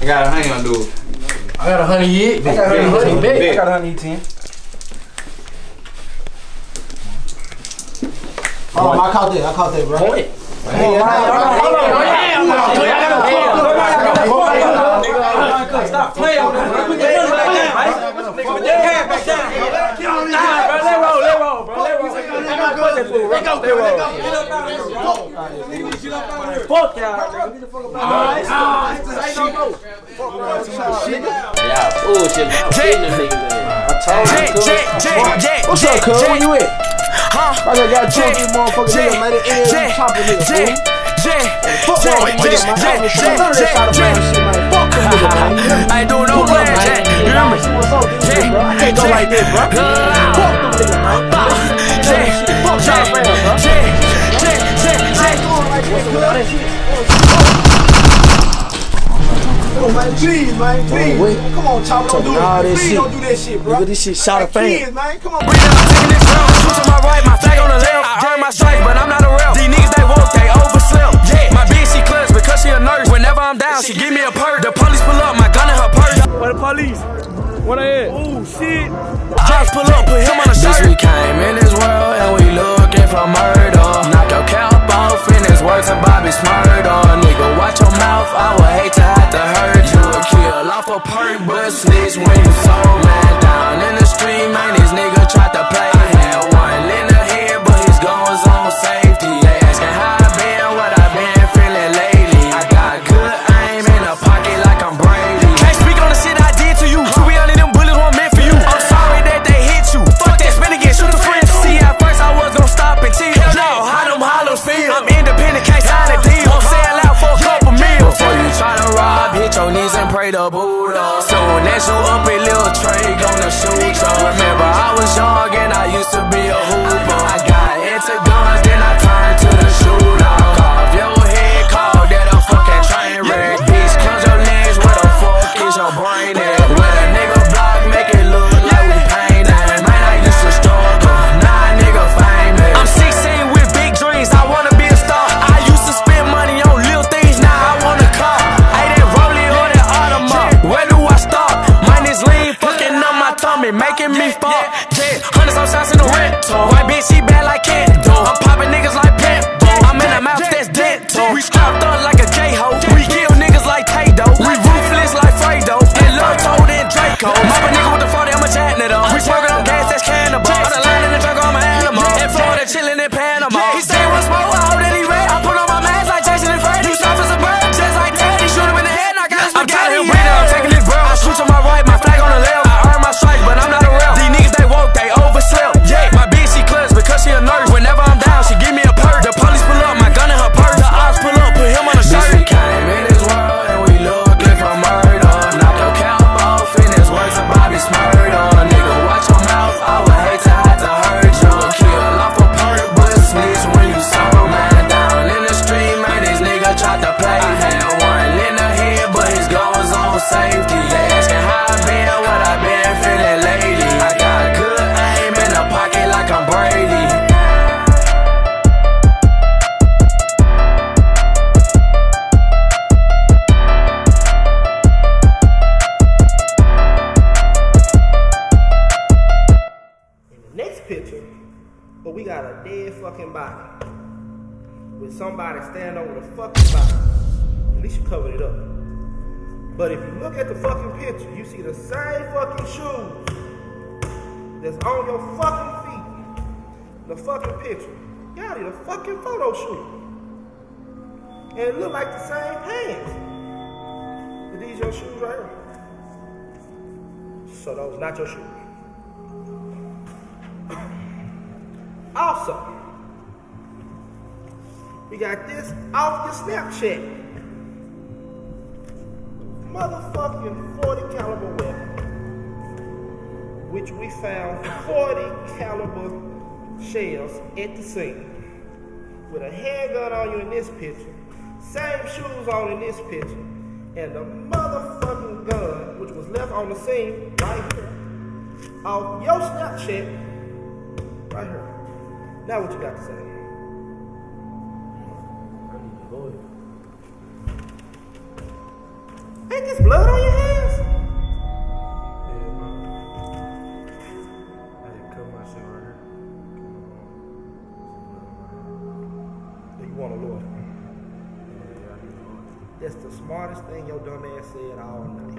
I got a honey on dude. I got a honey yet. I got a honey, Big, big. big. I got a honey ten. Oh, I caught that. I caught that, bro. Point. Hold on, hold on, Stop playing on that. Put your hands back down, right? Put your hands back down. Nah, bro, let roll, Get up out of here. Fuck y'all, nigga. Get the fuck up out of here. Say no more. Yeah, bullshit. I'm hitting them niggas in there. What's up, cuz? Where you at? I just got two of these motherfuckers niggas made it in here and chopping niggas, fool. Fuck all them niggas, man. I don't listen to none of that side of man shit, man. Fuck them niggas, man. You hear me? I don't know Pull up, where man. Jack. You know me? See what's up with this, bro. I can't go like this, bro. Come on, man, please, man, please. Come on, chop it, don't do all that. this Please shit. don't do that shit, bro. Nigga, this shit shot a Like fan. man. Come on. Breathe, I'm taking this round. Shoot to my right, my flag on the left. I earn my stripes, but I'm not a rep. These niggas, they woke, they overslept. Yeah, my bitch, she clutch because she a nurse. Whenever I'm down, she give me a perk. The police pull up, my gun in her purse. Where the police? Where they at? Oh, shit. Just pull up, put him on a shirt. Bitch, we came in but when you You up a little tray, gonna shoot ya. Remember, I was young and I used to be my making me fuck. Yeah, hundreds of shots in the rental. White bitch, she bad like Kendall. I'm popping niggas like Pimp. I'm in the mouth that's dental. We strapped up like Somebody standing over the fucking body. At least you covered it up. But if you look at the fucking picture, you see the same fucking shoes that's on your fucking feet. The fucking picture. Y'all need a fucking photo shoot. And it look like the same pants. Are these your shoes right here? So those not your shoes. Also, we got this off your Snapchat. Motherfucking 40 caliber weapon. Which we found 40 caliber shells at the scene. With a handgun on you in this picture. Same shoes on in this picture. And the motherfucking gun, which was left on the scene right here. Off your Snapchat. Right here. Now what you got to say? Lord. Ain't this blood on your hands? Yeah, I didn't cut myself right here. Do you want a Lord? Yeah, I need a Lord. That's the smartest thing your dumb ass said all night.